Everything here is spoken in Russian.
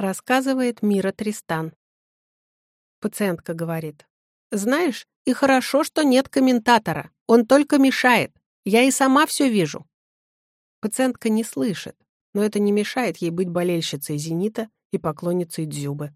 Рассказывает Мира Тристан. Пациентка говорит. «Знаешь, и хорошо, что нет комментатора. Он только мешает. Я и сама все вижу». Пациентка не слышит, но это не мешает ей быть болельщицей «Зенита» и поклонницей Дзюбы.